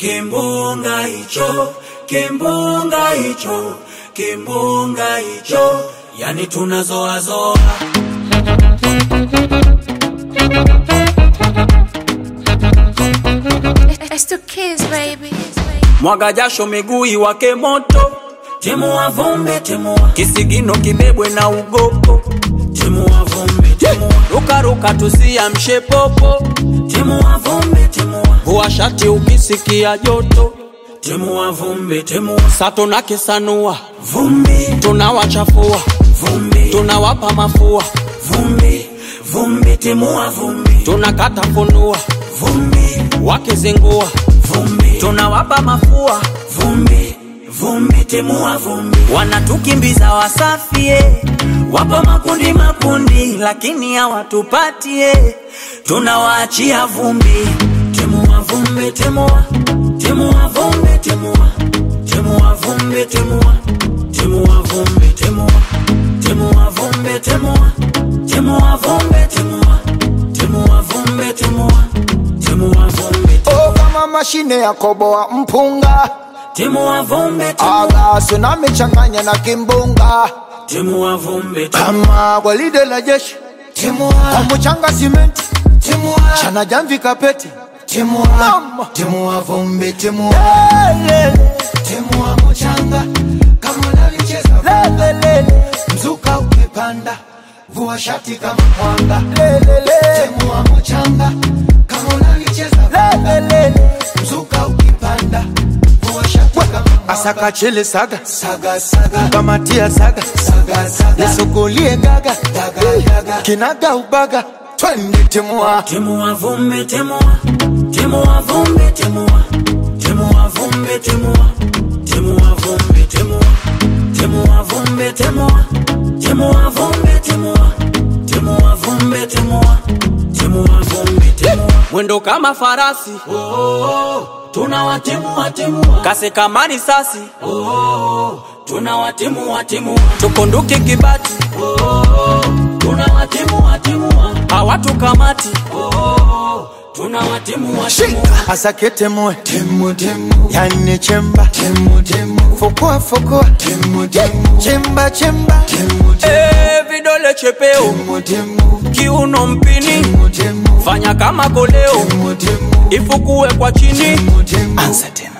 Kimbunga hicho, kimbunga hicho, kimbunga hicho, yani tunazoazoa. It's two kids, baby. Mwaga jasho miguu iwake moto, timua vumbi, timua. Kisigino kibebwe na ugopo, timua vumbi, timua. Rukaruka tusiamshe popo, timua vumbi, timua vua shati ukisikia joto, Temua vumbi, timua sato na kisanua vumbi, tunawachafua. Vumbi, tunawapa mafua. Vumbi, vumbi, temua vumbi, tunakata funua. Vumbi, wakizingua. Vumbi, tunawapa mafua. Vumbi, vumbi, temua vumbi, wanatukimbiza wasafie, wapo makundi makundi, lakini hawatupatie, tunawaachia vumbi, Oh, kama mashine ya koboa mpunga. Aga tsunami changanya na kimbunga. Timua. kama gwaride la jeshi. Kwa mchanga simenti chana jamvi kapeti. Mama. Timua vumbi, timua, Lele, timua mchanga vua shati kama mwanga. temua mchanga. Kama unalicheza mzuka ukipanda, vua shati kama mwanga. asaka chele saga. Saga saga. Kamatia saga. Saga saga. Nisukulie gaga. Daga daga kinaga ubaga. Twende temua. Temua vumbi, vumbi, vumbi, vumbi, vumbi, vumbi, vumbi. Mwendo kama farasi, oh, oh, oh. tunawatimua timua, kasi kama risasi, oh, oh, oh. tunawatimua timua, tukunduke kibati, oh, oh, oh. tunawatimua timua, hawatukamati, oh, oh, oh. tunawatimua timua. Timu timu yani chemba. Timu timu fukua fukua timu timu chemba chemba. Timu Eh, vidole chepeo, timu timu kiuno mpini, fanya kama koleo, ifukue kwa chini. anza tena